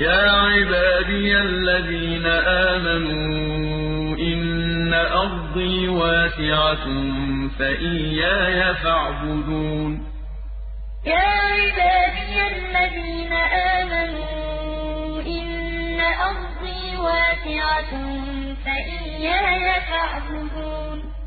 يَا عِبَادِيَ الَّذِينَ آمَنُوا إِنَّ أَرْضِي وَاسِعَةٌ فَإِيَّايَ فَاعْبُدُونِ. يَا عِبَادِيَ الَّذِينَ آمَنُوا إِنَّ أَرْضِي وَاسِعَةٌ فَإِيَّايَ فَاعْبُدُونِ.